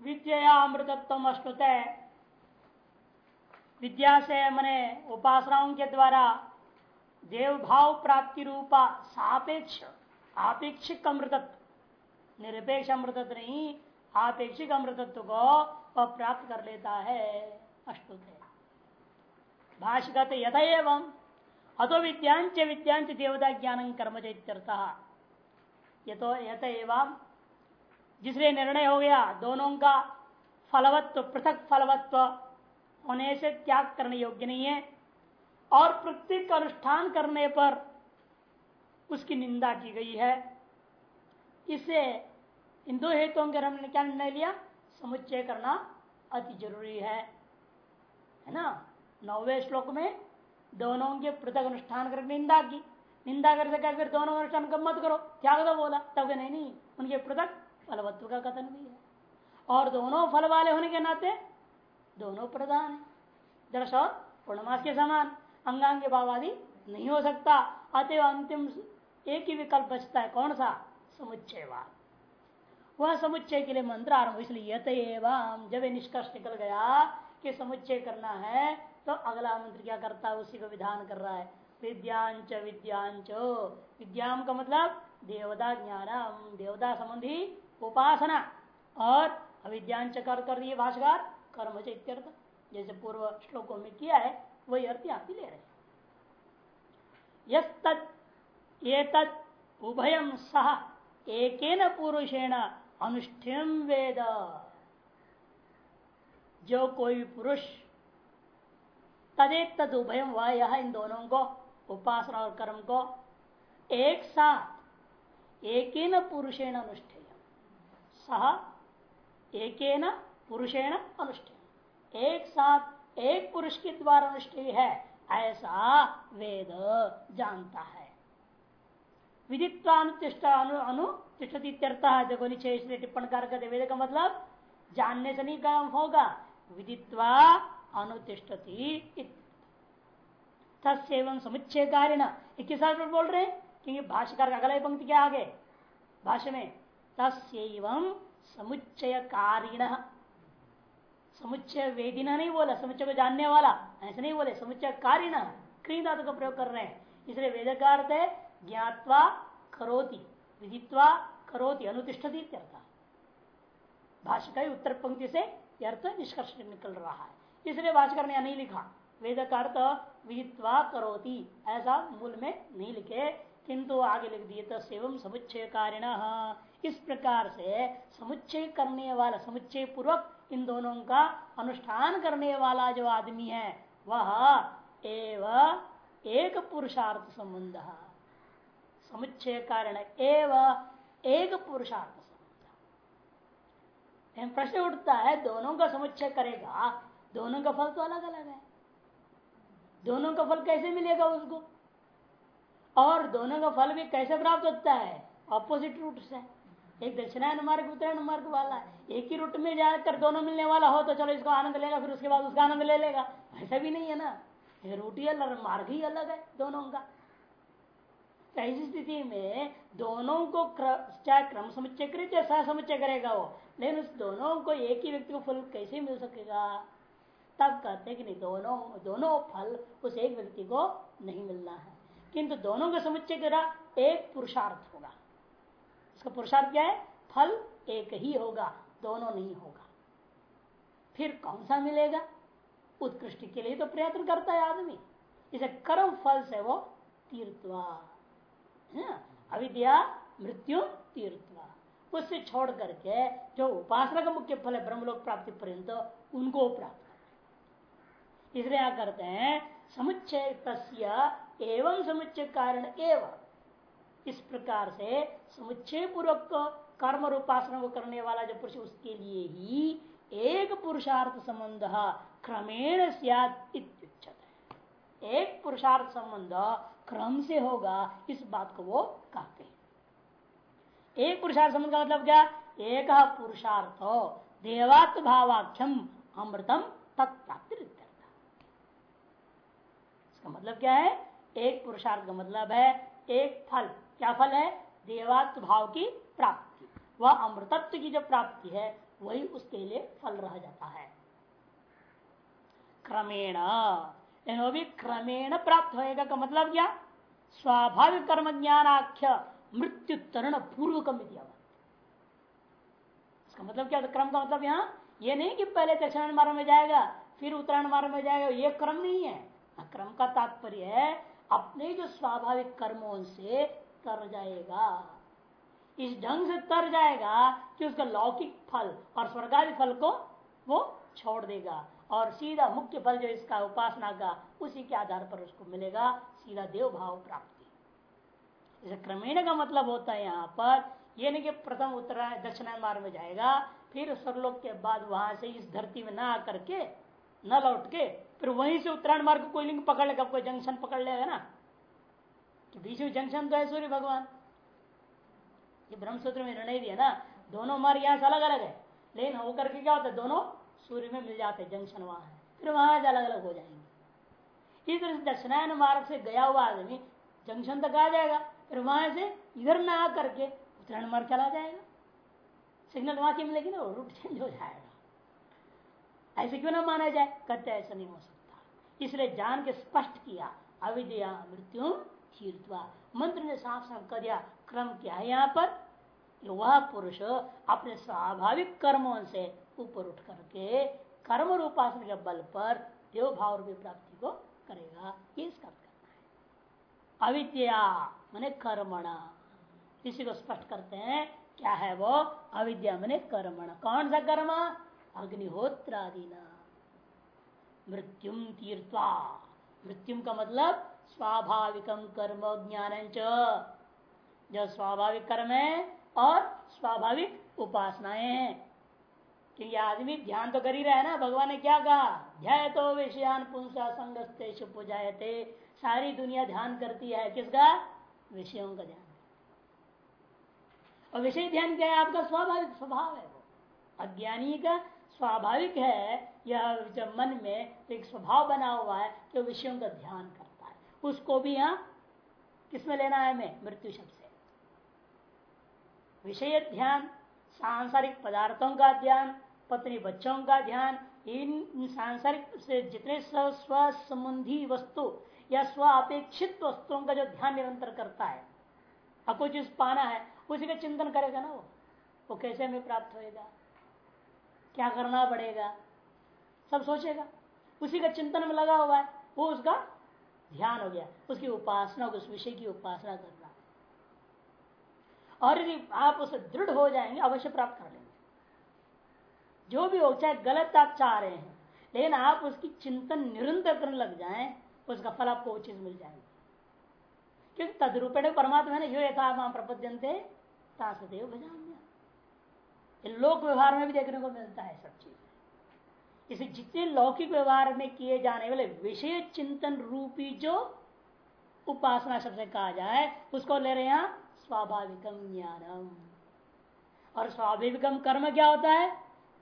विद्या अमृतत्व अश्नुत विद्या से मने उपासनाओं के द्वारा देव भाव प्राप्ति रूपा सापेक्ष आपेक्षिक अमृतत्व निरपेक्ष अमृतत्व नहीं आपेक्षिक अमृतत्व को प्राप्त कर लेता है अष्टुत है भाषगत यथ अतो विद्यांच विद्यांच देवता ज्ञान कर्म यथो यथ एवं जिसलिए निर्णय हो गया, दोनों का फलवत्व, पृथक फलवत्व होने से त्याग करने योग्य नहीं है। और प्रत्येक अनुष्ठान करने पर उसकी निंदा की गई है। इससे इन दो हेतुओं के हमने क्या निर्णय लिया? समुच्चय करना अति ज़रूरी है। है ना? नौवे श्लोक में दोनों के पृथक अनुष्ठान कर निंदा की। निंदा कर सका फिर दोनों अनुष्ठान कब मत करो। त्याग दो बोला। तब नहीं नहीं, उनके पृथक फलवत्व का कथन भी है। और दोनों फल वाले होने के नाते दोनों प्रधान है। दर्श और पूर्णमास के समान अंगांग भाव आदि नहीं हो सकता। अतएव अंतिम एक ही विकल्प बचता है। कौन सा? समुच्चयवाद वह समुच्चय के लिए मंत्र आरंभ। इसलिए यत एवं जब निष्कर्ष निकल गया कि समुच्चय करना है तो अगला मंत्र क्या करता है? उसी को विधान कर रहा है। विद्यांच विद्यांच। विद्याम का मतलब देवता ज्ञानम। देवता संबंधी उपासना और अविद्यांच कर कर दिए भाषाकार, कर्म चैत्यर्थ जैसे पूर्व श्लोकों में किया है, वही अर्थ यहाँ भी ले रहे यद उभयम सह एक पुरुषेण अनुष्ठेम वेद। जो कोई पुरुष तदेक तद उभयम वह यह इन दोनों को, उपासना और कर्म को, एक साथ एक पुरुषेण अनुष्ठेय। सह एक पुरुषेण अनुष्ठेय एक साथ एक पुरुष के द्वारा अनुष्ठेय है, ऐसा वेद जानता है। विदित्वानुतिष्ठ अनु अनुतिष्ठती देखो नीचे इसलिए टिप्पण कर वेद का मतलब जानने से नहीं काम होगा। विदित्वा अनुतिष्ठती तत्व समुच्चय कार्य न किस बोल रहे हैं, क्योंकि भाष्यकार का अगला पंक्ति क्या आगे, भाष्य में तस्व समुच्चय कारिण समुच्चय वेदिना नहीं बोला समुच्चय को जानने वाला ऐसे नहीं बोले समुच्चय कारिण। क्री धातु का प्रयोग कर रहे हैं इसलिए वेद का अर्थ है ज्ञातवा करोति, विदित्वा करोति, अनुतिष्ठती भाष्य का उत्तर पंक्ति से अर्थ निष्कर्ष निकल रहा है। इसलिए भाष्कर ने नहीं लिखा। वेद का अर्थ विदित्वा करोति, ऐसा मूल में नहीं लिखे। किंतु आगे लिख दिए तो सेवम समुच्चय कारिण इस प्रकार से समुच्चय करने वाला, समुच्चय पूर्वक इन दोनों का अनुष्ठान करने वाला जो आदमी है, वह एव एक पुरुषार्थ संबंध। समुच्चय कारण एव एक पुरुषार्थ संबंध। प्रश्न उठता है, दोनों का समुच्चय करेगा, दोनों का फल तो अलग अलग है। दोनों का फल कैसे मिलेगा उसको? और दोनों का फल भी कैसे प्राप्त होता है? ऑपोजिट रूट से एक दक्षिणायन मार्ग उत्तरायण मार्ग वाला। एक ही रूट में जाकर दोनों मिलने वाला हो तो चलो इसको आनंद लेगा, फिर उसके बाद उसका आनंद ले लेगा। ऐसा भी नहीं है ना? ये रूट ही अलग, मार्ग ही अलग है दोनों का। तो ऐसी स्थिति में दोनों को चाहे क्रम समुच्चय करे, चाहे सह समुच्चय करेगा वो, लेकिन उस दोनों को एक ही व्यक्ति को फल कैसे मिल सकेगा? तब कहते कि नहीं, दोनों दोनों फल उस एक व्यक्ति को नहीं मिलना है। किंतु दोनों का समुच्चय करा एक पुरुषार्थ। इसका पुरुषार्थ क्या है? फल एक ही होगा, दोनों नहीं होगा। फिर कौन सा मिलेगा? उत्कृष्ट के लिए तो प्रयत्न करता है आदमी। इसे कर्म फल से वो तीर्थवा अविद्या, मृत्यु तीर्थवा उससे छोड़ करके जो उपासना का मुख्य फल है, ब्रह्मलोक प्राप्ति पर्यंत, उनको प्राप्त इसलिए क्या करते हैं? समुच्चय तस्य एवं समुच्चय कारण एवं। इस प्रकार से समुच्चय पूर्वक कर्म और उपासना को करने वाला जो पुरुष उसके लिए ही एक पुरुषार्थ संबंध क्रमेण एक पुरुषार्थ संबंध क्रम से होगा, इस बात को वो कहते हैं। एक पुरुषार्थ संबंध का मतलब क्या? एक पुरुषार्थ देवात्म भावाख्यम अमृतम तत्प्राप्ति इसका मतलब क्या है? एक पुरुषार्थ का मतलब है एक फल। क्या फल है? देवात्व भाव की प्राप्ति। वह अमृतत्व की जो प्राप्ति है, वही उसके लिए फल रह जाता है। क्रमेण। भी क्रमेण प्राप्त होएगा। का मतलब क्या? स्वाभाविक कर्म ज्ञानाख्य मृत्यु तरण पूर्वकम इसका मतलब क्या? क्रम का मतलब यहाँ, ये नहीं कि पहले दक्षिण मार्ग में जाएगा, फिर उत्तरायण मार्ग में जाएगा, ये क्रम नहीं है, क्रम का तात्पर्य है अपने जो स्वाभाविक कर्मों से तर जाएगा। इस ढंग से तर जाएगा कि उसका लौकिक फल और स्वर्गादि फल को वो छोड़ देगा और सीधा मुख्य फल जो इसका उपासना का, उसी के आधार पर उसको मिलेगा, सीधा देव भाव प्राप्ति। इसे क्रमेण का मतलब होता है यहाँ पर, ये नहीं कि प्रथम उत्तर दक्षिणायन मार्ग में जाएगा, फिर सरलोक के बाद वहाँ से इस धरती में न आकर के, न लौट के फिर वहीं से उत्तरायण मार्ग कोई लिंग पकड़ लेगा, कोई जंक्शन पकड़ लेगा ना? तो बीच में जंक्शन तो है सूर्य भगवान। ये ब्रह्मसूत्र में निर्णय दिया ना, दोनों मार्ग यहाँ से अलग अलग है। लेकिन होकर के क्या होता है, दोनों सूर्य में मिल जाते हैं, जंक्शन वहाँ है। फिर वहाँ से अलग अलग हो जाएँगे। इस तरह से दक्षिणायन मार्ग से गया हुआ आदमी, जंक्शन तक आ जाएगा, फिर वहाँ से इधर ना आकर के उत्तरायण मार्ग चला जाएगा। सिग्नल वहाँ की मिलेगी ना रूट चेंज हो जाएगा। ऐसे क्यों ना माना जाए? कहते ऐसा नहीं हो सकता। इसलिए जान के स्पष्ट किया, अविद्या मृत्यु तीर्थवा मंत्र ने साफ़ साफ़ कर दिया, क्रम क्या है यहाँ पर? वह पुरुष अपने स्वाभाविक कर्मों से ऊपर उठ करके कर्म रूपासन के बल पर देव भाव रूपी प्राप्ति को करेगा। ये इसका करना है। अविद्या मैंने कर्मणा। इसी को स्पष्ट करते हैं, क्या है वो? अविद्या मैंने कर्मण। कौन सा कर्म? अग्निहोत्र आदि मृत्युम तीर्थवा मृत्युम का मतलब स्वाभाविकम कर्म ज्ञान जो स्वाभाविक कर्म है और स्वाभाविक उपासनाएँ हैं। क्योंकि आदमी ध्यान तो कर ही रहा है ना, भगवान ने क्या कहा? ध्याय तो विषयान पुंसा संगस्ते थे सारी दुनिया ध्यान करती है। किसका? विषयों का ध्यान। और विषय ध्यान क्या है? आपका स्वाभाविक स्वभाव है वो। अज्ञानी का स्वाभाविक है, यह जब मन में एक स्वभाव बना हुआ है कि विषयों का ध्यान करता है। उसको भी यहाँ किसमें लेना है हमें? मृत्यु शब्द से। विषय ध्यान, सांसारिक पदार्थों का ध्यान, पत्नी बच्चों का ध्यान, इन सांसारिक से जितने स्व संबंधी वस्तु या स्व अपेक्षित वस्तुओं का जो ध्यान निरंतर करता है आपको जिस पाना है, उसी का चिंतन करेगा ना वो? वो कैसे हमें प्राप्त होएगा? क्या करना पड़ेगा? सब सोचेगा। उसी का चिंतन में लगा हुआ है। वो उसका ध्यान हो गया। उसकी उपासना, उस विषय की उपासना करना। और यदि आप उसे दृढ़ हो जाएँगे, अवश्य प्राप्त कर लेंगे। जो भी हो, चाहे गलत आप चाह रहे हैं, लेकिन आप उसकी चिंतन निरंतर करने लग जाएँ, उसका फल आपको चीज़ मिल जाएगा। क्योंकि तदरूपेण परमात्मा ने जो यथा वहाँ प्रपद्यंते भजान्य लोक व्यवहार में भी देखने को मिलता है सब चीज़। इसे जितने लौकिक व्यवहार में किए जाने वाले विषय चिंतन रूपी जो उपासना सबसे कहा जाए, उसको ले रहे हैं स्वाभाविकम ज्ञानम। और स्वाभाविकम कर्म क्या होता है?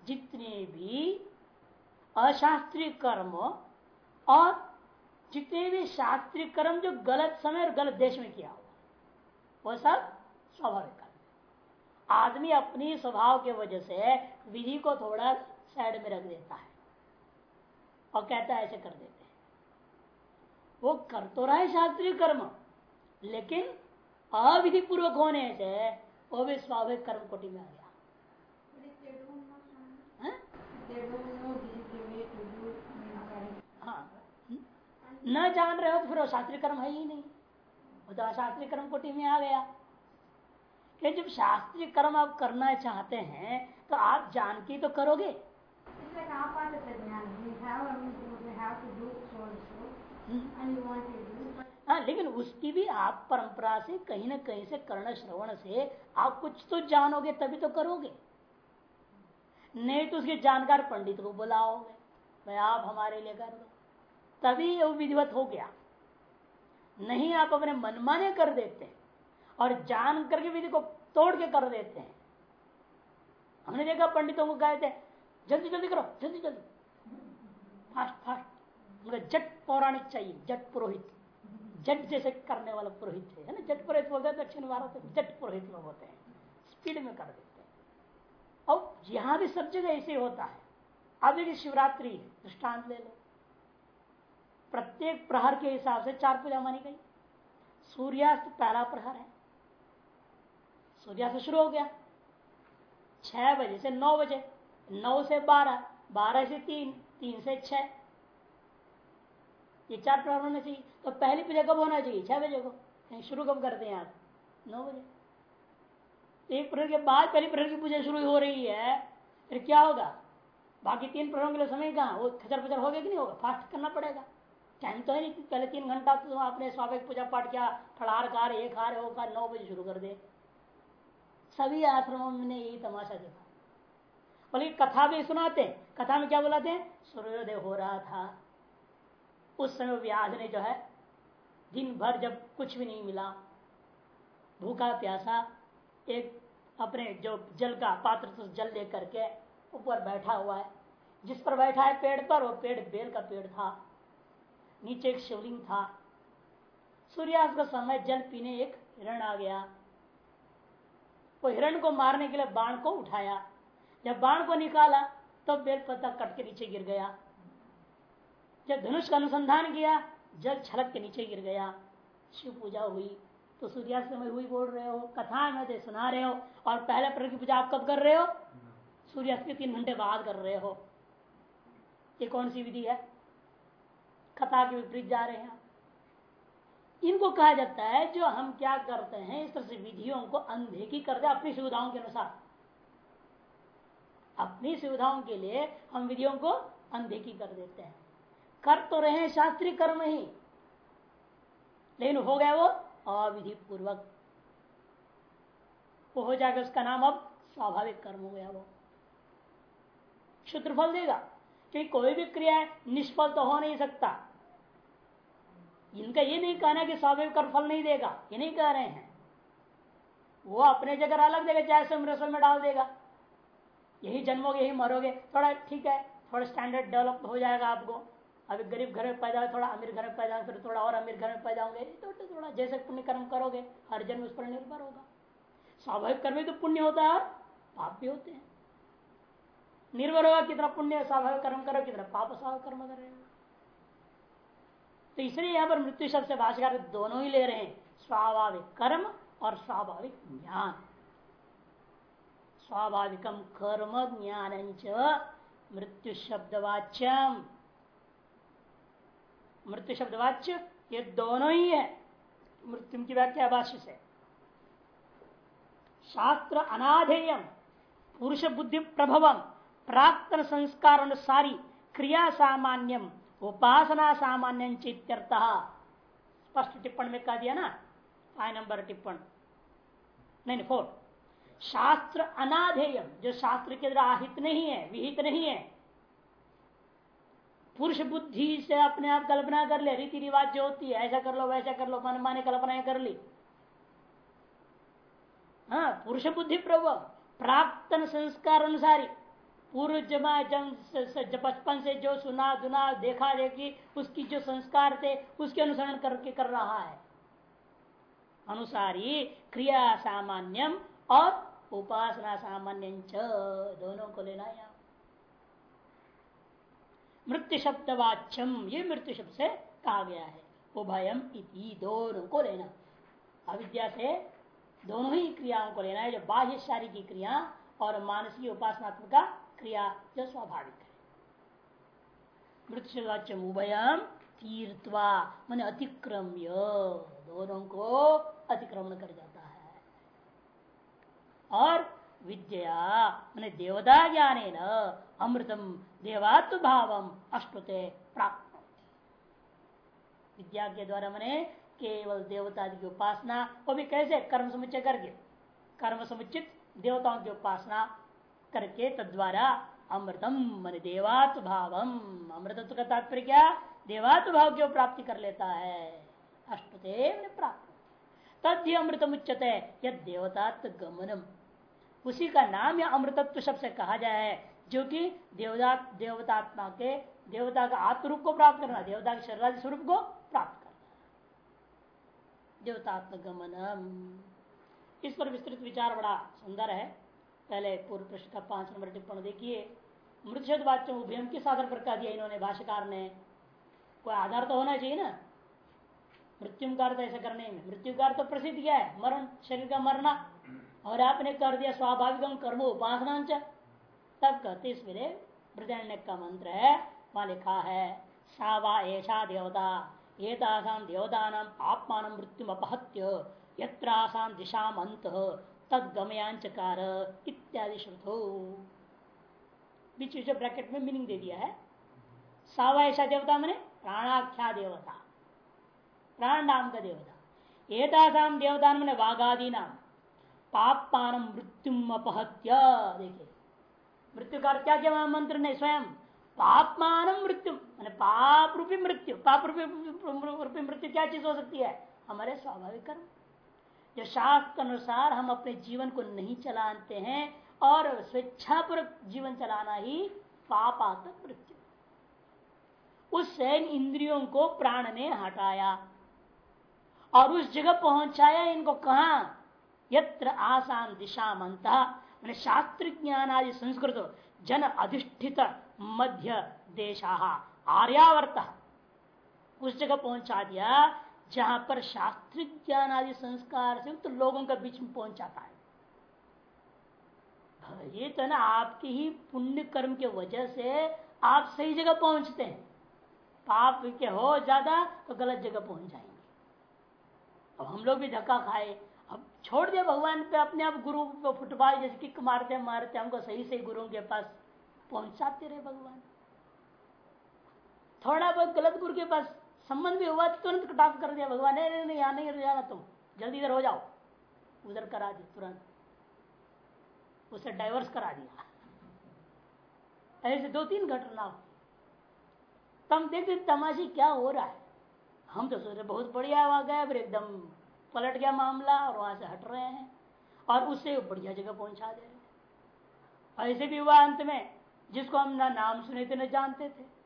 जितने भी अशास्त्रीय कर्म और जितने भी शास्त्रीय कर्म जो गलत समय और गलत देश में किया हुआ वो सब स्वाभाविक आदमी अपनी स्वभाव के वजह से विधि को थोड़ा साइड में रख देता है और कहता है ऐसे कर देते हैं। वो कर तो रहा है शास्त्रीय कर्म लेकिन अविधि पूर्वक होने से वो भी स्वाभाविक कर्म कोटि में आ गया। हाँ। न जान रहे हो तो फिर वो शास्त्रीय कर्म है ही नहीं। वो तो अशास्त्रीय कर्म कोटि में आ गया। कि जब शास्त्रीय कर्म आप करना चाहते हैं तो आप जान के तो करोगे। हाँ लेकिन उसकी भी आप परंपरा से कहीं ना कहीं से कर्ण श्रवण से आप कुछ तो जानोगे तभी तो करोगे। नहीं तो उसके जानकार पंडित को बुलाओगे भाई आप हमारे लिए कर दो। तभी वो विधिवत हो गया। नहीं आप अपने मनमाने कर देते। और जान करके विधि को तोड़ के कर देते हैं। हमने देखा पंडितों को कहते जल्दी जल्दी करो, जल्दी जल्दी। Fast fast. उनका जट पौराणिक चाहिए, जट पुरोहित। जट जैसे करने वाला पुरोहित है ना? जट पुरोहित बोलते हैं, दक्षिण भारत में जट पुरोहित लोग होते हैं। स्पीड में कर देते हैं। और यहाँ भी सब जगह ऐसे होता है। अब देखिए शिवरात्रि है, दृष्टांत ले लो। प्रत्येक प्रहर के हिसाब से चार पूजा मानी गई। सूर्यास्त पहला प्रहर है। सूर्यास्त शुरू हो गया। छह बजे से नौ बजे, नौ से बारह बारह से तीन तीन से छह। ये चार प्रहर होना चाहिए। तो पहली पूजा कब होना चाहिए? छह बजे को। शुरू कब करते हैं आप? नौ बजे। एक प्रहर के बाद पहली प्रहर की पूजा शुरू हो रही है, फिर क्या होगा? बाकी तीन प्रहरों के लिए समय कहाँ? वो खचर पचर होगा कि नहीं होगा? फास्ट करना पड़ेगा। टाइम तो है नहीं पहले तीन घंटा तो आपने स्वाभाविक पूजा पाठ किया फलार कार एक हार वो कार नौ बजे शुरू कर दे। सभी आश्रमों में यही तमाशा देखा। बोले, कथा भी सुनाते कथा में क्या बुलाते हैं? सूर्योदय हो रहा था। उस समय व्याध ने जो है, दिन भर जब कुछ भी नहीं मिला, भूखा, प्यासा, एक अपने जो जल का पात्र तो जल लेकर करके ऊपर बैठा हुआ है। जिस पर बैठा है पेड़ पर, वो पेड़ बेल का पेड़ था। नीचे एक शिवलिंग था। सूर्यास्त का समय, जल पीने एक हिरण आ गया। वो हिरण को मारने के लिए बाण को उठाया। जब बाण को निकाला तो बेल पत्ता कट के नीचे गिर गया। जब धनुष का अनुसंधान किया, जल छलक के नीचे गिर गया। शिव पूजा हुई तो सूर्यास्त में हुई बोल रहे हो, कथा में सुना रहे हो, और पहले प्रहर की पूजा आप कब कर रहे हो? सूर्यास्त के तीन घंटे बाद कर रहे हो। ये कौन सी विधि है? कथा के विपरीत जा रहे हैं इनको कहा जाता है जो हम क्या करते हैं, इस तरह से विधियों को अनदेखी करते हैं अपनी सुविधाओं के अनुसार। अपनी सुविधाओं के लिए हम विधियों को अनदेखी कर देते हैं। कर तो रहे शास्त्रीय कर्म ही, लेकिन हो गया वो अविधि पूर्वक वो हो जाएगा उसका नाम अब स्वाभाविक कर्म हो गया वो। शुद्ध देगा, क्योंकि कोई भी क्रिया निष्फल तो हो नहीं सकता। इनका ये नहीं कहना कि स्वाभाविक कर्म फल नहीं देगा, ये नहीं कह रहे हैं। वो अपने जगह अलग देगा, चाहे स्वयं में डाल देगा। यही जन्मोगे, यही मरोगे। थोड़ा ठीक है, थोड़ा स्टैंडर्ड डेवलप हो जाएगा आपको। अभी गरीब घर में पैदा हो थोड़ा अमीर घर में पैदा हो फिर थोड़ा और अमीर घर में पैदा होंगे। तो थोड़ा, जैसे पुण्य कर्म करोगे, हर जन्म उस पर निर्भर होगा। स्वाभाविक कर्म तो पुण्य होता है और पाप भी होते हैं। निर्भर होगा कितना पुण्य स्वाभाविक कर्म करो, कितना पाप, स्वाभाविक कर्म कर। रहे हो तो इसलिए यहाँ पर मृत्यु शब्द से भाषाकार दोनों ही ले रहे हैं, स्वाभाविक कर्म और स्वाभाविक ज्ञान। स्वाभाविकम कर्म ज्ञान मृत्यु शब्दवाच्यम मृत्यु शब्दवाच्य ये दोनों ही है, मृत्यु की व्याख्या भाष्य से। शास्त्र अनाधेयम पुरुष बुद्धि प्रभवम प्राक्तन संस्कार अनुसारी, क्रिया सामान्यम उपासना सामान्य चित्यर्थ। स्पष्ट टिप्पण में कह दिया ना? फाइव नंबर टिप्पण। नहीं फोर शास्त्र अनाधेयम जो शास्त्र के द्वारा आहित नहीं है, विहित नहीं है। पुरुष बुद्धि से अपने आप कल्पना कर ले, रीति रिवाज जो होती है, ऐसा कर लो, वैसा कर लो, मन माने कल्पनाएँ कर ली। हाँ पुरुष बुद्धि प्रभु प्राक्तन संस्कार अनुसारी। पूर्व जमा बचपन से जो सुना, दुना, देखा, देखी, उसकी जो संस्कार थे, उसके अनुसरण करके कर रहा है। अनुसारी क्रिया सामान्यम और उपासना सामान्य दोनों को लेना यहाँ। मृत्यु शब्द वाच्यम ये मृत्यु शब्द से कहा गया है। उभयम इति, दोनों को लेना। अविद्या से दोनों ही क्रियाओं को लेना है, जो बाह्य शारीरिक क्रिया और मानसिक उपासनात्मक क्रिया जो स्वाभाविक है। मृत्यु उभयम तीर्थवा मन अतिक्रम्य, दोनों को अतिक्रमण कर जाता है। और विद्या, मैंने देवता ज्ञान अमृतम देवात्म भाव अष्टुते प्राप्त विद्या के द्वारा मैंने केवल देवता की उपासना वो भी कैसे कर्म समुच्चय करके? कर्म समुचित देवताओं की उपासना करके तद्वारा अमृतम मन देवात्व भावम। अमृतत्व का तात्पर्य क्या? देवात्व भाव की प्राप्ति कर लेता है? अष्टदेव प्राप्त। तद अमृतम उच्चते यद देवतात्व गमनम। उसी का नाम या अमृतत्व शब्द से कहा जाए, जो कि देवता देवतात्मा के, देवता का आत्मरूप को प्राप्त करना, देवता के शरीर स्वरूप को प्राप्त करना। देवतात्म गमनम। इस पर विस्तृत विचार बड़ा सुंदर है। पहले पूर्व प्रश्न का पाँच नंबर टिप्पणी देखिए। मृत वाच्य उभयम किस आधार पर कह दिया इन्होंने भाष्यकार ने। कोई आधार तो होना चाहिए ना? मृत्यु का अर्थ ऐसा करने में। मृत्यु का अर्थ प्रसिद्ध क्या है। मरण, शरीर का मरना। और आपने कर दिया स्वाभाविक कर्म उपासना तब कहते इसमें बृदण्य का मंत्र है, वहाँ लिखा है सावा ऐसा देवता एतासाम देवता नाम आत्मान मृत्यु अपहत्य यत्रासाम दिशा अंत तद गमयांचकार इत्यादि श्रुतो बीच बीच ब्रैकेट में मीनिंग दे दिया है। सावा ऐसा देवता मैंने प्राणाख्या देवता। प्राण नाम का देवता। एतासाम देवता मैंने वाघादि नाम पापान मृत्यु अपहत्य। देखिए। मृत्यु का क्या क्या मंत्र ने स्वयं? पापमान मृत्यु। मैंने पाप रूपी मृत्यु। पाप रूपी रूपी मृत्यु क्या चीज़ हो सकती है? हमारे स्वाभाविक कर्म। जो शास्त्र अनुसार हम अपने जीवन को नहीं चलाते हैं और स्वेच्छापूर्वक जीवन चलाना ही पापात्मक मृत्यु उस इंद्रियों को प्राण ने हटाया और उस जगह पहुँचाया इनको कहा, यत्र आसान दिशा मैंने शास्त्र ज्ञान आदि संस्कृत जन अधिष्ठित मध्य देशा, आर्यावर्त। उस जगह पहुँचा दिया जहाँ पर शास्त्र ज्ञान आदि संस्कार से तो लोगों के बीच में पहुँच जाता है। ये तो ना, आपकी ही पुण्य कर्म के वजह से आप सही जगह पहुँचते हैं। पाप के हो ज़्यादा तो गलत जगह पहुँच जाएँगे। अब हम लोग भी धक्का खाए। अब छोड़ दिया भगवान पे, अपने आप गुरु को फुटबॉल जैसे किक मारते मारते हमको सही सही गुरुओं के पास पहुंचाते रहे भगवान। थोड़ा बहुत गलत गुरु के पास संबंध भी हुआ तो तुरंत कटाफ कर दिया, भगवान, नहीं नहीं यहाँ नहीं जाना तुम, जल्दी इधर हो जाओ। उधर करा दी तुरंत। उसे डाइवर्स करा दिया। ऐसे दो तीन घटना। तम देखते तमाशी क्या हो रहा है। हम तो सोच रहे बहुत बढ़िया वहाँ गए फिर एकदम पलट गया मामला, और वहाँ से हट रहे हैं, और उससे बढ़िया जगह पहुँचा दे रहे ऐसे भी हुआ अंत में, जिसको हम ना नाम सुने थे, न जानते थे।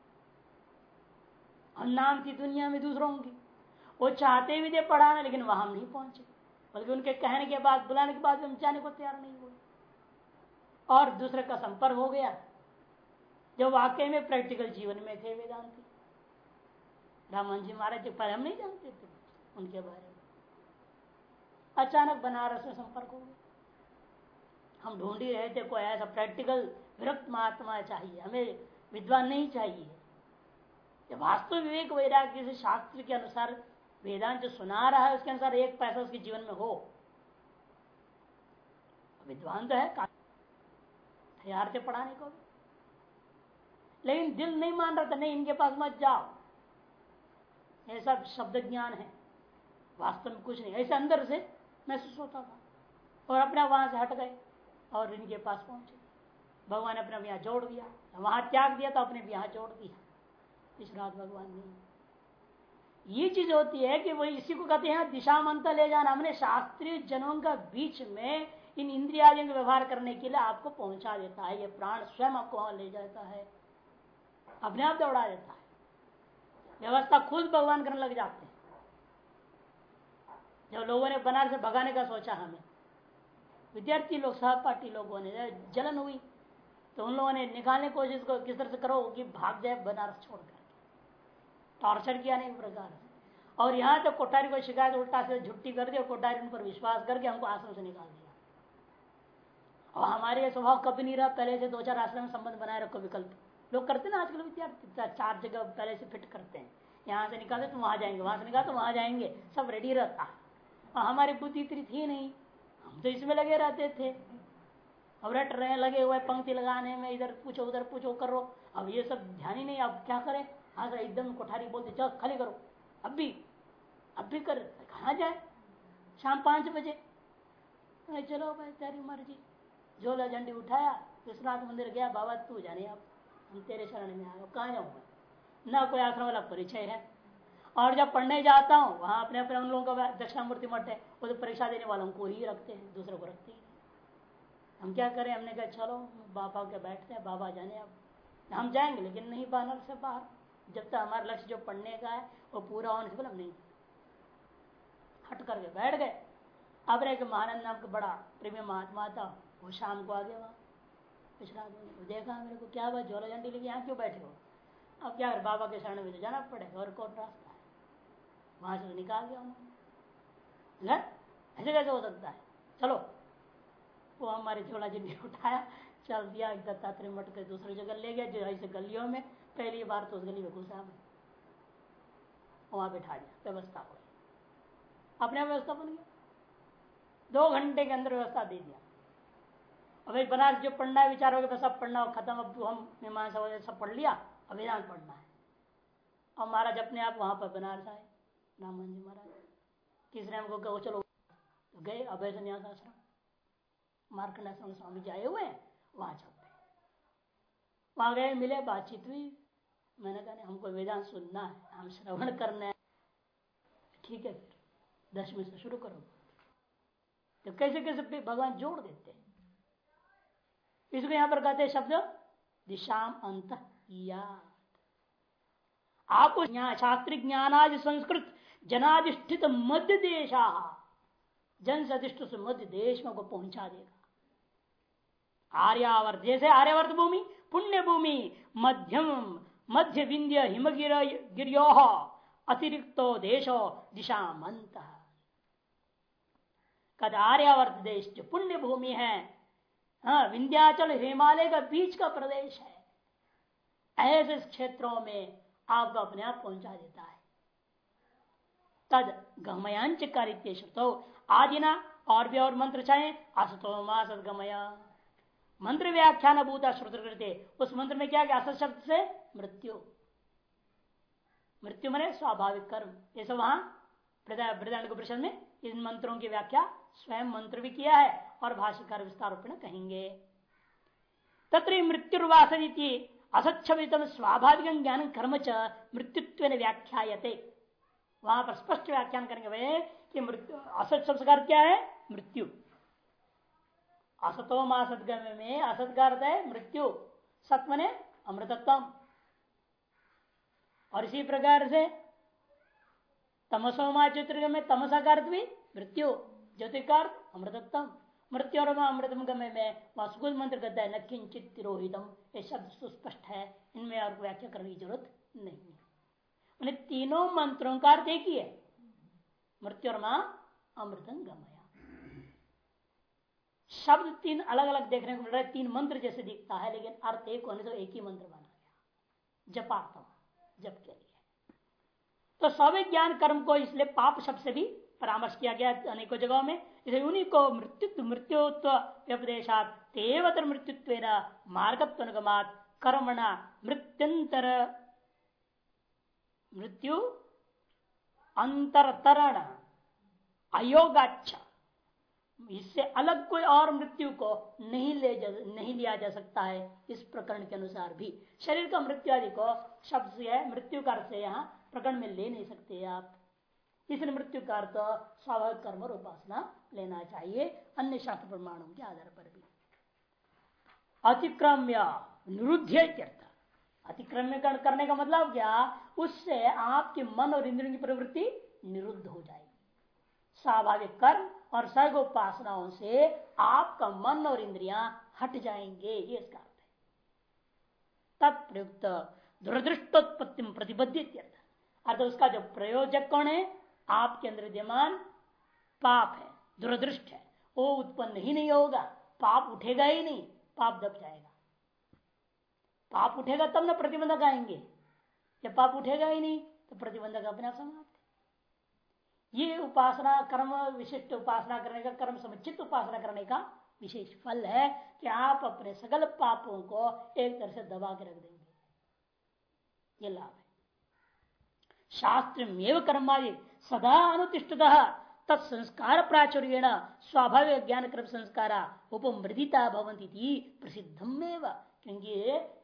हम नाम की दुनिया में दूसरों की। वो चाहते भी थे पढ़ाना, लेकिन वहाँ नहीं पहुँचे। बल्कि उनके कहने के बाद, बुलाने के बाद हम जाने को तैयार नहीं हुए। और दूसरे का संपर्क हो गया, जो वाकई में प्रैक्टिकल जीवन में थे, वेदांति रामन जी महाराज पर हम नहीं जानते थे उनके बारे में। अचानक बनारस में संपर्क हो गया। हम ढूंढ ही रहे थे, कोई ऐसा प्रैक्टिकल विरक्त महात्मा चाहिए, हमें विद्वान नहीं चाहिए। वास्तव विवेक वैराग्य से शास्त्र के अनुसार वेदांत जो सुना रहा है, उसके अनुसार एक पैसा उसके जीवन में हो। विद्वान तो है तैयार थे पढ़ाने को लेकिन दिल नहीं मान रहा था, नहीं, इनके पास मत जाओ। ऐसा शब्द ज्ञान है। वास्तव में कुछ नहीं। ऐसे अंदर से महसूस होता था। और अपने वहाँ से हट गए और इनके पास पहुँचे। भगवान अपने यहाँ जोड़ दिया। वहाँ त्याग दिया तो अपने भी यहाँ जोड़ दिया। रात भगवान ने ये चीज़ होती है कि वही इसी को कहते हैं दिशा मंत्र ले जाना। हमने शास्त्रीय जनों का बीच में इन इंद्रियादियों का व्यवहार करने के लिए आपको पहुँचा देता है। ये प्राण स्वयं आपको वहाँ ले जाता है। अपने आप दौड़ा देता है। व्यवस्था खुद भगवान करने लग जाते हैं। जब लोगों ने बनारस से भगाने का सोचा हमें। विद्यार्थी लोग, सहपाठी लोगों ने, जलन हुई। तो उन लोगों ने निकालने की कोशिश को किस तरह से करो कि भाग जाए बनारस छोड़कर। टॉर्चर किया नहीं प्रकार। और यहाँ तो कोठारी को शिकायत उल्टा से झुट्टी कर दिया कोठारी उन पर विश्वास करके हमको आश्रम से निकाल दिया। और हमारे स्वभाव कभी नहीं रहा, पहले से दो चार आश्रम संबंध बनाए रखो विकल्प। लोग करते ना आजकल विद्यार्थी, चार जगह पहले से फिट करते हैं। यहाँ से निकाले तो वहाँ जाएँगे, वहाँ से निकाले तो वहाँ जाएँगे, सब रेडी रहता। और हमारी बुद्धि इतनी थी नहीं, हम तो इसमें लगे रहते थे। अब रट रहे लगे हुए पंक्ति लगाने में इधर पूछो, उधर पूछो, करो। अब ये सब ध्यान ही नहीं, अब क्या करे? हाँ एकदम कोठारी बोलते, चल, खाली करो। अब भी अब भी कर। कहा जाए? शाम पाँच बजे। चलो भाई, तेरी मर्ज़ी। झोला झंडी उठाया, विश्वनाथ मंदिर गया, बाबा, तू जाने अब, हम तेरे शरण में आए कहा जाऊँगा ना, कोई आश्रम वाला परिचय है। और जब पढ़ने जाता हूँ, वहाँ अपने अपने उन लोगों का दक्षिणामूर्ति मठ है, वो तो परीक्षा देने वालों को ही रखते हैं, दूसरों को रखते हैं हम क्या करें? हमने कहा, चलो बाबा के बैठते हैं, बाबा जाने अब, हम जाएँगे, लेकिन नहीं, बानर से बाहर। जब तक हमारा लक्ष्य जो पढ़ने का है, वो पूरा होने से हम नहीं। हट करके बैठ गए। अब एक महानंद नाम का बड़ा प्रेमी महात्मा था, वो शाम को आ गया वहाँ। पिछड़ा देखा मेरे को, क्या बात, झोला झंडी लेके यहाँ क्यों बैठे हो? अब क्या बाबा के शरण में तो जाना पड़ेगा, और कौन रास्ता है? वहाँ से तो निकाल दिया उन्होंने। ऐसे कैसे हो सकता है? चलो। वो हमारे झोला झंडी उठाया, चल दिया, एक दत्तात्रेय मठ के दूसरी जगह ले गया, जो ऐसे गलियों में पहली बार तो उस गली में घुसा मैं वहाँ बैठा दिया, व्यवस्था हो अपने व्यवस्था बन गया। दो घंटे के अंदर व्यवस्था दे दिया। एक बनारस जो पढ़ना है, विचार हो गया, सब पढ़ना खत्म, अब हम मीमांसा सब पढ़ लिया, अब वेदांत पढ़ना है। और महाराज अपने आप वहाँ पर बनारस आए रामन जी महाराज। तीसरे हमको कहो चलो। तो गए अभय संन्यास आश्रम। मार्कंडा स्वामी जी आए हुए हैं, वहाँ चलते। वहाँ गए, मिले, बातचीत हुई। मैंने कहा हमको वेदांत सुनना है, हम श्रवण करना है। ठीक है फिर दसवीं से शुरू करो। तो कैसे कैसे भगवान जोड़ देते हैं। इसको यहाँ पर कहते शब्द दिशाम अंत आपको शास्त्री ज्ञानादि संस्कृत जनाधिष्ठित मध्य देशा जन सदिष्ट से मध्य देश में को पहुँचा देगा। आर्यावर्त, जैसे आर्यावर्त भूमि, पुण्य भूमि, मध्यम मध्य विंध्य हिमगिर गिरियो, अतिरिक्तो मंत कद आर्यावर्त देश जो पुण्य भूमि है हाँ विंध्याचल हिमालय का बीच का प्रदेश है। ऐसे क्षेत्रों में आपको अपने आप पहुँचा देता है। तद गमयांच कार्य श्रुतो आदिना और भी और मंत्र चाहे असतो मासद गमया मंत्र व्याख्यान भूता श्रुत करते उस मंत्र में क्या असत शब्द से मृत्यु। मृत्यु मने स्वाभाविक कर्म। जैसे वहाँ परिषद में इन मंत्रों की व्याख्या स्वयं मंत्र भी किया है और भाष्यकार विस्तार रूप कहेंगे। तत्र मृत्युर्वासदी असच्छम स्वाभाविक ज्ञान कर्म च मृत्युत्व व्याख्या वहाँ पर स्पष्ट व्याख्यान करेंगे वे कि मृत्यु असत शब्द क्या है? मृत्यु। असतो असदगम्य में असत का अर्थ है मृत्यु और इसी प्रकार से तमसोमा चित्र में तमसा का अर्थ भी मृत्यु। ज्योतिकार अमृतत्व मृत्यु और अमृतम गमे में वह मंत्र कहता है, न किंचित तिरोहितम। ये शब्द सुस्पष्ट है। इनमें और व्याख्या करने की ज़रूरत नहीं है। उन्हें तीनों मंत्रों का अर्थ एक ही है। मृत्यु और अमृतम गमय शब्द तीन अलग अलग देखने को मिल रहा है, तीन मंत्र जैसे दिखता है, लेकिन अर्थ एक होने से एक ही मंत्र बना गया। जपार्थम, जप के लिए। तो सवे ज्ञान कर्म को इसलिए पाप शब्द से भी परामर्श किया गया अनेकों जगहों में। इसे उन्हीं को मृत्यु मृत्युत्व व्यपदेशात तेवतर मृत्युत्व मार्गत्व अनुगमात कर्मणा मृत्युंतर। मृत्यु अंतरतरण अयोगाच इससे अलग कोई और मृत्यु को नहीं ले जा, नहीं लिया जा सकता है इस प्रकरण के अनुसार भी। शरीर का मृत्यु आदि को शब्द है मृत्यु का अर्थ यहाँ प्रकरण में ले नहीं सकते आप। इसलिए मृत्यु का अर्थ स्वाभाविक कर्म और उपासना लेना चाहिए अन्य शास्त्र प्रमाणों के आधार पर भी। अतिक्रम्य निरुद्ध अतिक्रम्य करने का मतलब क्या? उससे आपके मन और इंद्रियों की प्रवृत्ति निरुद्ध हो जाएगी। स्वाभाविक कर्म और सर्ग उपासनाओं से आपका मन और इंद्रियाँ हट जाएँगे, ये इसका अर्थ है। तत्प्रयुक्त दुरदृष्टोत्पत्ति प्रतिबद्ध अर्थ उसका जो प्रयोजक कौन है? आपके अंदर विद्यमान पाप है, दुरदृष्ट है। वो उत्पन्न ही नहीं होगा, पाप उठेगा ही नहीं, पाप दब जाएगा। पाप उठेगा तब ना प्रतिबंधक आएँगे। जब पाप उठेगा ही नहीं तो प्रतिबंधक अपने आप समाप्त ये उपासना, कर्म, विशिष्ट उपासना करने का, कर्म समुचित उपासना करने का विशेष फल है कि आप अपने सगल पापों को एक तरह से दबा के रख देंगे। ये लाभ है। शास्त्र में कर्मादि सदा अनुतिष्ठत तत्संस्कार प्राचुर्येण, स्वाभाविक ज्ञान क्रम संस्कारा उपमृदिता भवंती प्रसिद्धम क्योंकि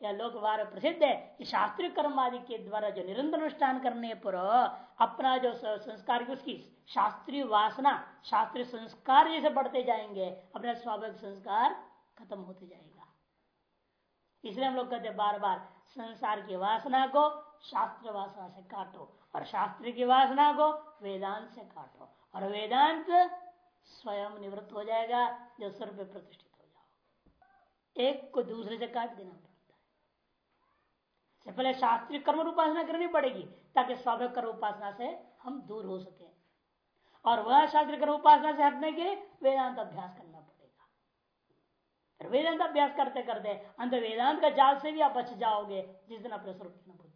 यह लोक वार प्रसिद्ध है। कि शास्त्रीय कर्म आदि के द्वारा जो निरंतर अनुष्ठान करने पर, अपना जो संस्कार की उसकी शास्त्रीय वासना, शास्त्रीय संस्कार जैसे बढ़ते जाएँगे, अपना स्वाभाविक संस्कार खत्म होते जाएगा। इसलिए हम लोग कहते बार बार संसार की वासना को शास्त्र वासना से काटो और शास्त्र की वासना को वेदांत से काटो। और वेदांत स्वयं निवृत्त हो जाएगा, जो सर्व प्रतिष्ठित हो जाओ। एक को दूसरे से काट देना पड़ता है। पहले शास्त्रीय कर्म उपासना करनी पड़ेगी, ताकि स्वाभाविक कर्म उपासना से हम दूर हो सके। और वह शास्त्रीय कर्म उपासना से हटने के लिए वेदांत अभ्यास करना पड़ेगा। वेदांत अभ्यास करते करते अंत वेदांत का जाल से भी आप बच जाओगे, जिस दिन अपने स्वरूप की अनुभूति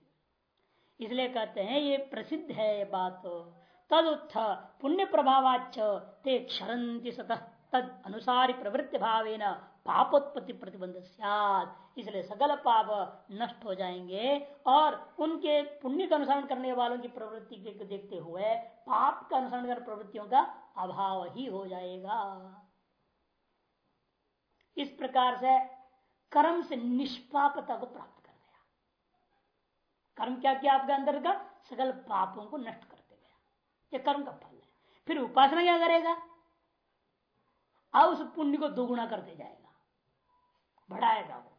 इसलिए कहते हैं, ये प्रसिद्ध है ये बात। तदुत्थ पुण्य प्रभावाच ते क्षरंति सतह तद अनुसारी प्रवृत्ति भाव पापोत्पत्ति प्रतिबंध इसलिए सकल पाप नष्ट हो जाएँगे और उनके पुण्य का अनुसरण करने वालों की प्रवृत्ति के देखते हुए पाप का अनुसरण कर प्रवृत्तियों का अभाव ही हो जाएगा। इस प्रकार से कर्म से निष्पापता को प्राप्त कर दिया कर्म क्या किया आपके अंदर का? सकल पापों को नष्ट गया ये कर्म का फल है। फिर उपासना क्या करेगा? अब उस पुण्य को दोगुना करते जाएगा। बढ़ाएगा वो।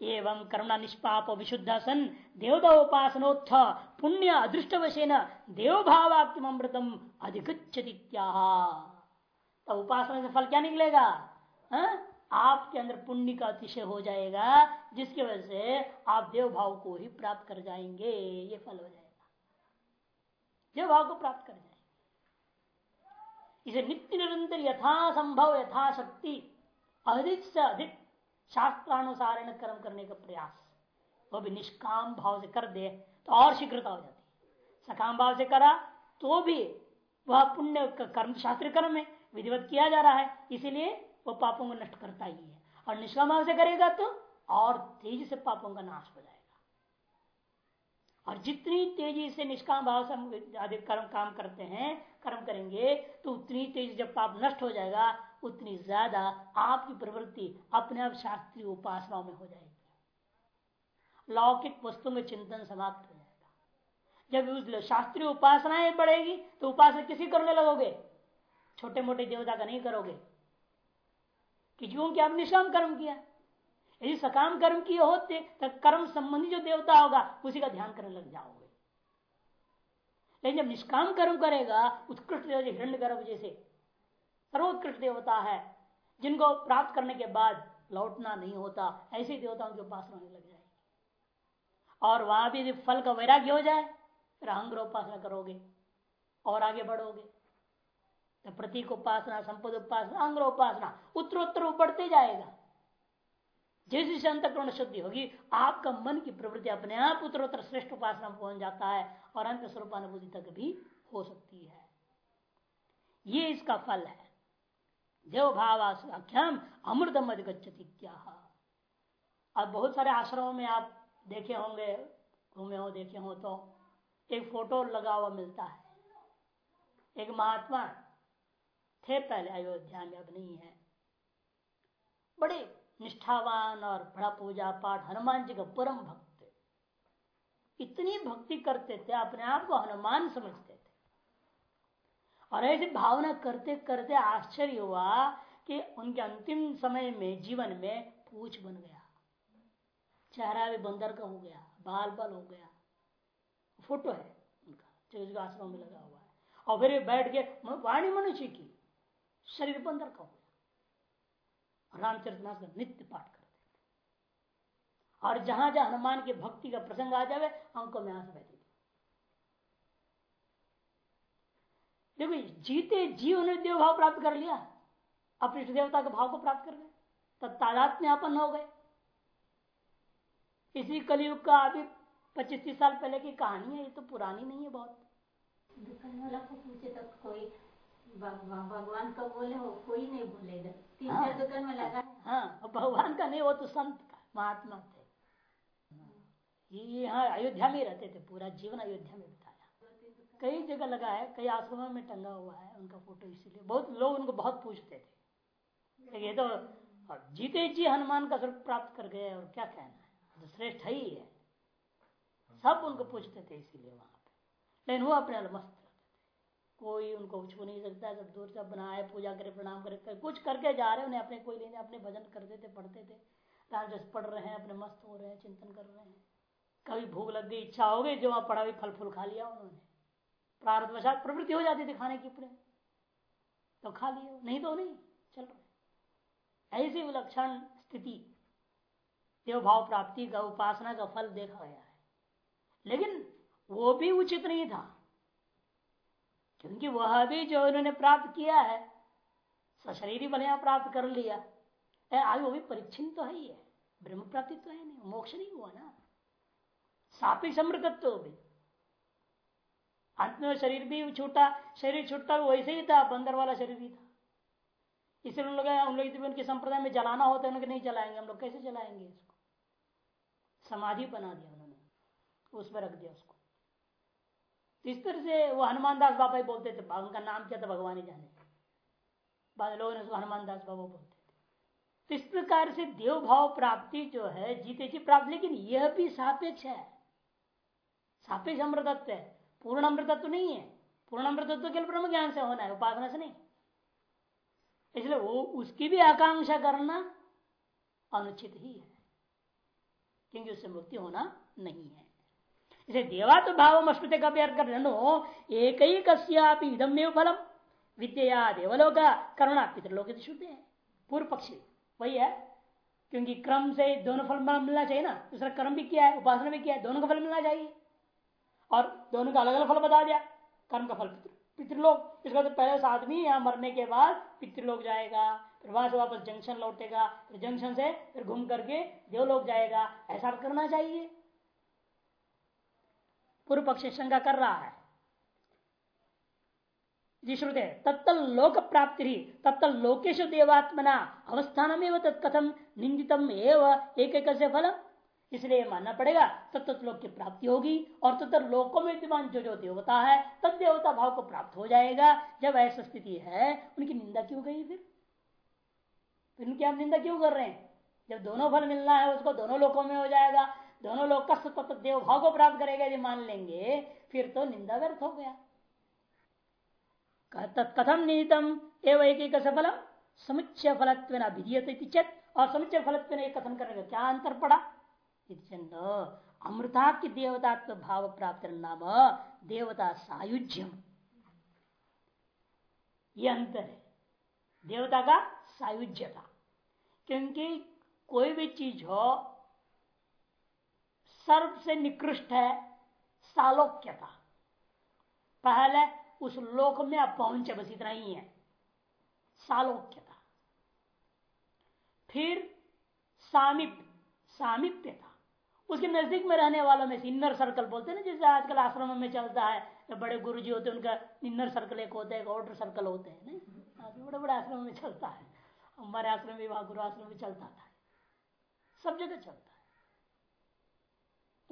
एवं करुणा निष्पाप विशुद्ध सन देवता उपासनोत्थ पुण्य अदृष्ट वशेन देव भावाक्यम अमृतम अधिगछति तो उपासना से फल क्या निकलेगा? हा? आपके अंदर पुण्य का अतिशय हो जाएगा, जिसकी वजह से आप देव भाव को ही प्राप्त कर जाएँगे। ये फल हो जाएगा। देव भाव को प्राप्त कर जाएँगे इसे नित्य निरंतर यथासंभव, यथाशक्ति, अधिक से अधिक शास्त्रानुसार कर्म करने का प्रयास। वो भी निष्काम भाव से कर दे तो और शीघ्रता हो जाती है। सकाम भाव से करा तो भी वह पुण्य कर्म, शास्त्रीय कर्म में विधिवत किया जा रहा है, इसीलिए वह पापों को नष्ट करता ही है। और निष्काम भाव से करेगा तो और तेज़ी से पापों का नाश हो जाएगा। और जितनी तेज़ी से निष्काम भाव से अधिक कर्म काम करते हैं, कर्म करेंगे तो उतनी तेज़ी जब पाप नष्ट हो जाएगा, उतनी ज़्यादा आपकी प्रवृत्ति अपने आप शास्त्रीय उपासनाओं में हो जाएगी। लौकिक वस्तु में चिंतन समाप्त हो जाएगा। जब शास्त्रीय उपासनाएँ बढ़ेगी तो उपासना किसी करने लगोगे? छोटे मोटे देवता का नहीं करोगे। कि क्योंकि आपने निष्काम कर्म किया। यदि सकाम कर्म की होते तो कर्म संबंधी जो देवता होगा, उसी का ध्यान करने लग जाओगे। लेकिन जब निष्काम कर्म करेगा, उत्कृष्ट हिरण्य गर्भ जैसे सर्वोत्कृष्ट देवता है, जिनको प्राप्त करने के बाद लौटना नहीं होता, ऐसे देवताओं की उपासना होने लग जाएगी। और वहाँ भी यदि फल का वैराग्य हो जाए, फिर अहंग्र उपासना करोगे और आगे बढ़ोगे। तो प्रतीक उपासना, संपद उपासना अंग्र उपासना, उत्तरोत्तर बढ़ते जाएगा। जैसे से अंतकरण शुद्धि होगी, आपका मन की प्रवृत्ति अपने आप उत्तरोत्तर श्रेष्ठ उपासना पहुँच जाता है और अंत स्वरूपानुभूति तक भी हो सकती है। ये इसका फल है। देव भावाख्याम अमृतम अधिगछति क्या अब बहुत सारे आश्रमों में आप देखे होंगे, घूमे हो, देखे हो तो एक फ़ोटो लगा हुआ मिलता है। एक महात्मा थे पहले, अयोध्या में, अब नहीं है। बड़े निष्ठावान और बड़ा पूजा पाठ हनुमान जी का परम भक्त इतनी भक्ति करते थे, अपने आप को हनुमान समझते थे। और ऐसी भावना करते करते आश्चर्य हुआ कि उनके अंतिम समय में, जीवन में पूछ बन गया। चेहरा भी बंदर का हो गया, बाल बाल हो गया। फ़ोटो है उनका आश्रम में लगा हुआ है। और फिर बैठ के वाणी मनुष्य की, शरीर बंदर का हो गया। रामचरितमानस का नित्य पाठ करते और जहाँ जहाँ हनुमान की भक्ति का प्रसंग आ जावे, अंकों में आँसू बैठे देखो, जीते जीव ने देव भाव प्राप्त कर लिया। अपने देवता के भाव को प्राप्त कर गए। तब तादात में अपन हो गए। इसी कलयुग का अभी पच्चीस तीस साल पहले की कहानी है, ये तो पुरानी नहीं है बहुत। दुकान कोई भगवान का बोले हो कोई नहीं बोलेगा तीन हाँ। चार दुकान में लगा हाँ। भगवान का नहीं वो तो संत का महात्मा थे। ये यहाँ अयोध्या में रहते थे पूरा जीवन अयोध्या में बिताया। कई जगह लगा है कई आश्रमों में टंगा हुआ है उनका फ़ोटो इसीलिए बहुत लोग उनको बहुत पूछते थे। ये तो जीते जी हनुमान का स्वरूप प्राप्त कर गए और क्या कहना है? तो श्रेष्ठ ही है। सब उनको पूछते थे इसीलिए वहाँ पे। लेकिन वो अपने मस्त कोई उनको छू नहीं सकता सब दूर से बनाए पूजा करे प्रणाम करे कर, कुछ करके जा रहे उन्हें अपने कोई लेने अपने भजन करते थे पढ़ते थे। रामजस पढ़ रहे हैं अपने मस्त हो रहे हैं चिंतन कर रहे हैं। कभी भूख लग गई इच्छा हो गई जो वहाँ पड़ा हुई फल फूल खा लिया उन्होंने। प्रारब्धवशात प्रवृत्ति हो जाती थी खाने की अपने। तो खा लिया नहीं तो नहीं चल रहे ऐसी विलक्षण स्थिति देव भाव प्राप्ति का उपासना का फल देखा गया है। लेकिन वो भी उचित नहीं था। क्योंकि वह भी जो इन्होंने प्राप्त किया है सशरीरी बलिया प्राप्त कर लिया आगे वो भी परीक्षण तो है ही है, ब्रह्म प्राप्ति तो है नहीं, मोक्ष नहीं हुआ ना। सापिक समृद्धत्व भी। अंत में शरीर भी छूटा, शरीर छूटा वैसे ही था, बंदर वाला शरीर भी था। इसलिए उन लोग उन लोग उनके संप्रदाय में जलाना होता है उनके नहीं जलाएँगे, हम लोग कैसे जलाएँगे इसको? समाधि बना दिया उन्होंने उसमें रख दिया उसको। इस तरह से वो हनुमान दास बाबा ही बोलते थे। उनका नाम क्या था? भगवान ही जाने। बाद लोगों ने उसको हनुमान दास बाबा बोलते थे। तो इस प्रकार से देव भाव प्राप्ति जो है, जीते जी प्राप्त। लेकिन यह भी सापेक्ष है। सापेक्ष अमृतत्व है। पूर्ण अमृतत्व नहीं है। पूर्ण अमृतत्व केवल ब्रह्म ज्ञान से होना है, उपासना से नहीं। इसलिए वो उसकी भी आकांक्षा करना अनुचित ही है। क्योंकि उससे मुक्ति होना नहीं है। इसे देवात भाव अश्रुते का अर्थ कर एक ही कस्यापि इदमेव फलम। विद्या देवलोक, करुणा पितृलोक शुद्ध है। पूर्व पक्षी, वही है, क्योंकि क्रम से दोनों फल मिलना चाहिए ना। दूसरा कर्म भी किया है, उपासना भी किया है, दोनों का फल मिलना चाहिए। और दोनों का अलग अलग फल बता दिया, कर्म का फल पितृलोक। इसका तो पहले आदमी यहाँ मरने के बाद पितृलोक जाएगा, फिर वहाँ से वापस जंक्शन लौटेगा, फिर जंक्शन से फिर घूम करके देवलोक जाएगा। ऐसा करना चाहिए। पूर्व पक्ष शंका कर रहा है। श्रुते, तत्तल लोक प्राप्ति ही, तत्तल लोकेश देवात्मना अवस्थान में तत्कथम, निंदितम एवं एक एक से फलम। इसलिए मानना पड़ेगा तत्त लोक की प्राप्ति होगी, और तत्त लोकों में विद्यमान जो जो देवता है, तब देवता भाव को प्राप्त हो जाएगा। जब ऐसा स्थिति है, उनकी निंदा क्यों गई फिर? फिर उनकी आप निंदा क्यों कर रहे हैं? जब दोनों फल मिलना है, उसको दोनों लोकों में हो जाएगा। दोनों लोग कष्ट तत्व देव भाव को प्राप्त करेगा, यदि मान लेंगे, फिर तो निंदा व्यर्थ हो गया। कथम निहितम, एवं एक एक सफलम समुच्चय फलत्व चेत और समुच्चय फलत्व कथन करने का क्या अंतर पड़ा? अमृता की देवतात्व भाव प्राप्त नाम देवता सायुज्यम। अंतर है। देवता का सायुज्यता। क्योंकि कोई भी चीज़ हो सर्व से निकृष्ट है सालोक्यता। पहले उस लोक में आप पहुँचे बस इतना ही है। सालोक्यता। फिर सामिप्य सामिप्यता। उसके नज़दीक में रहने वालों में से इनर सर्कल बोलते हैं ना, जैसे आजकल आश्रम में चलता है तो बड़े गुरु जी होते हैं, उनका इन्नर सर्कल एक होता है, एक आउटर सर्कल होते हैं बड़े बड़े आश्रम में चलता है। हमारे आश्रम में वहाँ गुरु आश्रम में चलता था। सब जगह चलता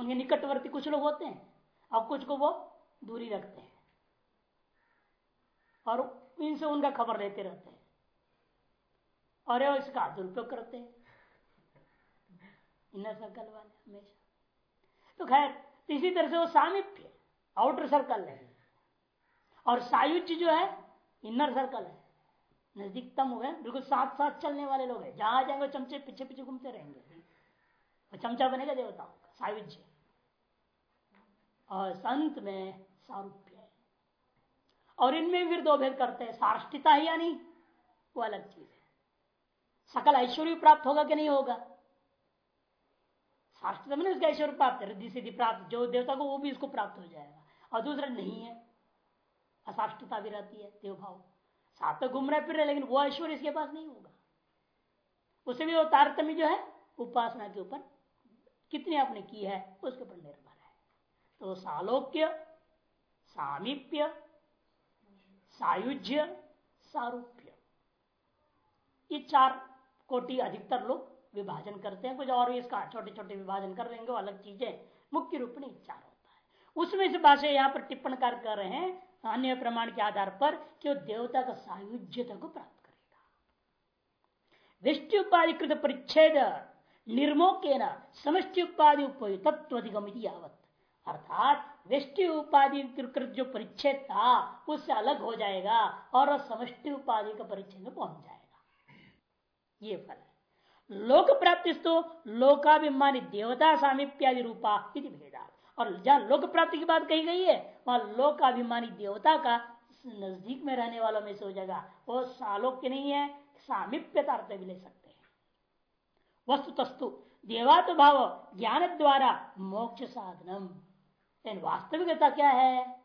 उनके निकटवर्ती कुछ लोग होते हैं और कुछ को वो दूरी रखते हैं। और इनसे उनका खबर लेते रहते हैं। और इसका दुरुपयोग करते हैं। इनर सर्कल वाले हमेशा। तो खैर, इसी तरह से वो सामिप्य आउटर सर्कल है। और सायुज जो है इनर सर्कल है। नजदीकतम हो गए बिल्कुल साथ साथ चलने वाले लोग हैं। जहाँ जाएँगे, चमचे पीछे पीछे घूमते रहेंगे। चमचा बनेगा, देवताओं का, सायुज्य। और संत में सारूप्य है। और इनमें फिर दो भेद करते हैं साष्टिता है या नहीं, वो अलग चीज़ है। सकल ऐश्वर्य प्राप्त होगा कि नहीं होगा? साष्टिता में उसका ऐश्वर्य प्राप्त रिद्धि सिद्धि प्राप्त, जो देवता को वो भी उसको प्राप्त हो जाएगा। और दूसरा नहीं है असाष्टता भी रहती है, देवभाव। साथ तो घूम रहे फिर रहे, लेकिन वो ऐश्वर्य इसके पास नहीं होगा। उसे भी वो तारतम्य जो है, उपासना के ऊपर कितनी आपने की है, उसके ऊपर निर्भर। तो सालोक्य, सामीप्य, सायुज्य, सारूप्य। ये चार कोटि अधिकतर लोग विभाजन करते हैं। कुछ और भी इसका छोटे छोटे विभाजन कर लेंगे, अलग चीज़ें, मुख्य रूप में चार होता है। उसमें से भाषा यहाँ पर टिप्पण कर कर रहे हैं, अन्य प्रमाण के आधार पर कि वो देवता का सायुज्यता को प्राप्त करेगा। विष्टि उपाधिकृत परिच्छेद निर्मोके समष्टि उपाधि उपयुक्त यावत। अर्थात व्यष्टि उपाधि जो परिच्छेद था, उससे अलग हो जाएगा और समष्टि उपाधि का परिच्छेद में पहुँच जाएगा। ये फल लोक प्राप्ति तो लोकाभिमानी देवता सामीप्यादि रूपा भेदा। और जहाँ लोक प्राप्ति की बात कही गई है, वहाँ लोकाभिमानी देवता का नज़दीक में रहने वालों में से हो जाएगा। वो सालोक्य नहीं है, सामीप्यता अर्थ भी ले सकते हैं। वस्तु तस्तु देवात्म भाव ज्ञान द्वारा मोक्ष साधनम। लेकिन वास्तविकता क्या है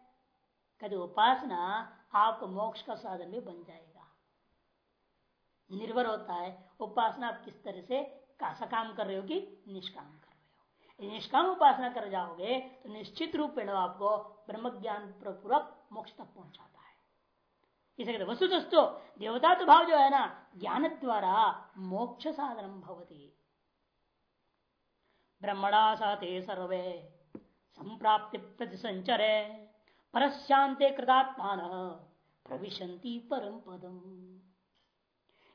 कभी उपासना आपको मोक्ष का साधन भी बन जाएगा निर्भर होता है उपासना आप किस तरह से सकाम कर रहे हो कि निष्काम कर रहे हो निष्काम उपासना कर जाओगे तो निश्चित रूप में आपको ब्रह्म ज्ञान पूर्वक मोक्ष तक पहुंचाता है इसे वस्तु देवता तो भाव जो है ना ज्ञान द्वारा मोक्ष साधन भवती। ब्रह्मणा सर्वे। संप्राप्ति प्रति संचरे परस्यांते कृतात्मान प्रविशंति परम पदम।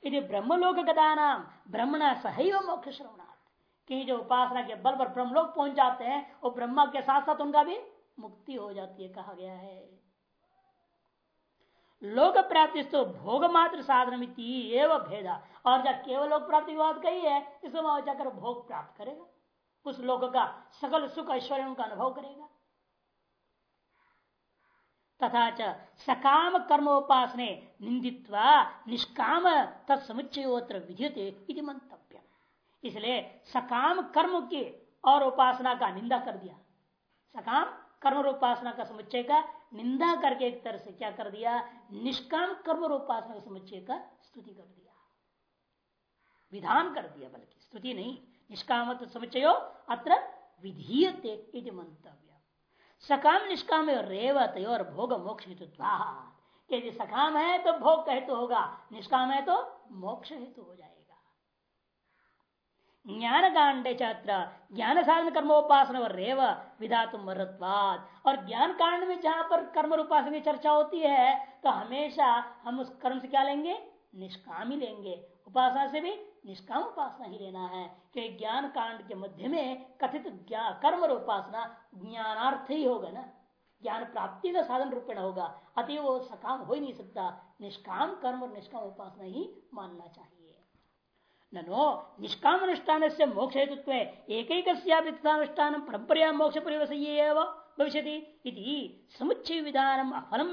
यदि ब्रह्मलोक गदा नाम ब्रह्मणा सहैव मोक्ष श्रवणार्थ कि जो उपासना के बल पर ब्रह्मलोक पहुँच जाते हैं, वो ब्रह्मा के साथ साथ उनका भी मुक्ति हो जाती है, कहा गया है। लोक प्राप्ति तो भोग मात्र साधन एवं भेदा। और जब केवल लोक प्राप्ति बात कही है, इसमें जाकर भोग प्राप्त करेगा। उस लोक का सकल सुख ऐश्वर्य का अनुभव करेगा। तथा च सकाम कर्मोपासने निंदित्वा निष्काम तत्समुच्चयोत्र विद्युत मंतव्य इसलिए सकाम कर्म के और उपासना का निंदा कर दिया। सकाम कर्म उपासना का समुच्चय का निंदा करके एक तरह से क्या कर दिया? निष्काम कर्म उपासना का समुच्चय का स्तुति कर दिया। विधान कर दिया, बल्कि स्तुति नहीं। निष्काम समुच्चयो अत्र विधीयते मंतव्य सकाम निष्काम रेवत और भोग मोक्ष हेतु यदि सकाम है तो भोग का हेतु होगा, निष्काम है तो मोक्ष हेतु हो जाएगा। ज्ञान कांडे छात्र ज्ञान साधन कर्मोपासन और रेव विधातुम और ज्ञान कांड में जहाँ पर कर्म उपासना की चर्चा होती है तो हमेशा हम उस कर्म से क्या लेंगे? निष्काम ही लेंगे। उपासना से भी निष्काम उपासना ही लेना है। कि ज्ञान कांड के मध्य में कथित कर्म उपासना ज्ञानार्थ ही होगा ना। ज्ञान प्राप्ति का साधन रूपेण होगा। अति वो सकाम हो ही नहीं सकता। निष्काम कर्म और निष्काम उपासना ही मानना चाहिए। नो निष्काम अनुष्ठान से मोक्ष हेतु एक एक अनुष्ठान परंपरा मोक्ष परिवश भविष्य समुच्चय विधान अफलम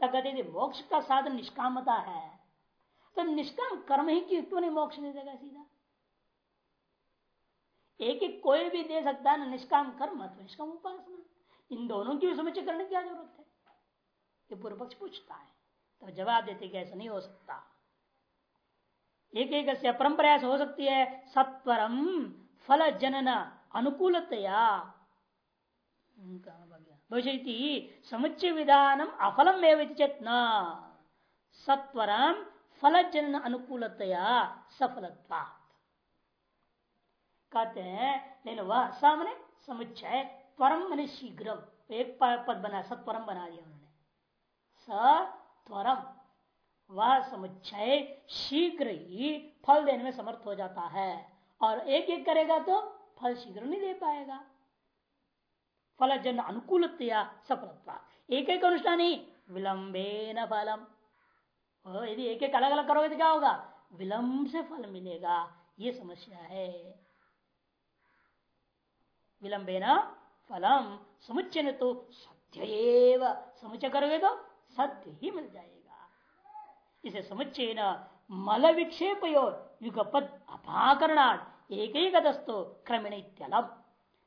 तक मोक्ष का साधन निष्कामता है। तो निष्काम कर्म ही क्यों? नहीं मोक्ष दे देगा सीधा? एक एक कोई भी दे सकता है ना निष्काम कर्म अथवा निष्काम उपासना। इन दोनों की समुचय करने की क्या ज़रूरत है? ये पूर्व पक्ष पूछता है तो जवाब देते कि ऐसा नहीं हो सकता। एक एक परंपरा ऐसा हो सकती है, सत्वरम फल जनन अनुकूलतया समुच्चय विधानम अफलम एवं चेतना सत्वरम फल जनन अनुकूलतया सफलत्वा कहते हैं लेकिन वह सामने समुच्चय त्वरम मन शीघ्र। एक पद बना सत्वरम बना दिया उन्होंने। सत्वरम वह समुच्चय, शीघ्र ही फल देने में समर्थ हो जाता है। और एक एक करेगा तो फल शीघ्र नहीं दे पाएगा। फल जन अनुकूल सफलता एक एक अनुष्ठान ही विलंबे न फलम। यदि एक एक अलग अलग करोगे तो क्या होगा? विलंब से फल मिलेगा। ये समस्या है। विलंबे न फलम समुच्चय तो सत्य समुच्चय करोगे तो सत्य ही मिल जाएगा। इसे समुच्चय न मल विक्षेप युगपद अपाकरणार्थ एक एक दस्तो क्रमण इत्यलम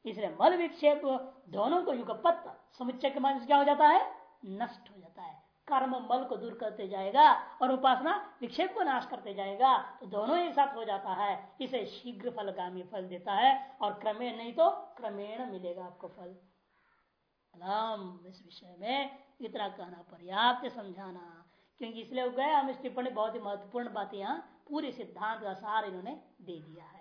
इसलिए मल विक्षेप दोनों को युगपत समुच्चय के से क्या हो जाता है? नष्ट हो जाता है। कर्म मल को दूर करते जाएगा और उपासना विक्षेप को नाश करते जाएगा तो दोनों एक साथ हो जाता है। इसे शीघ्र फलगामी फल देता है और क्रमेण नहीं तो क्रमेण मिलेगा आपको फल। इस विषय में इतना कहना पर्याप्त समझाना। क्योंकि इसलिए गए, हम इस टिप्पणी, बहुत ही महत्वपूर्ण बात यहाँ पूरे सिद्धांत का सार इन्होंने दे दिया है।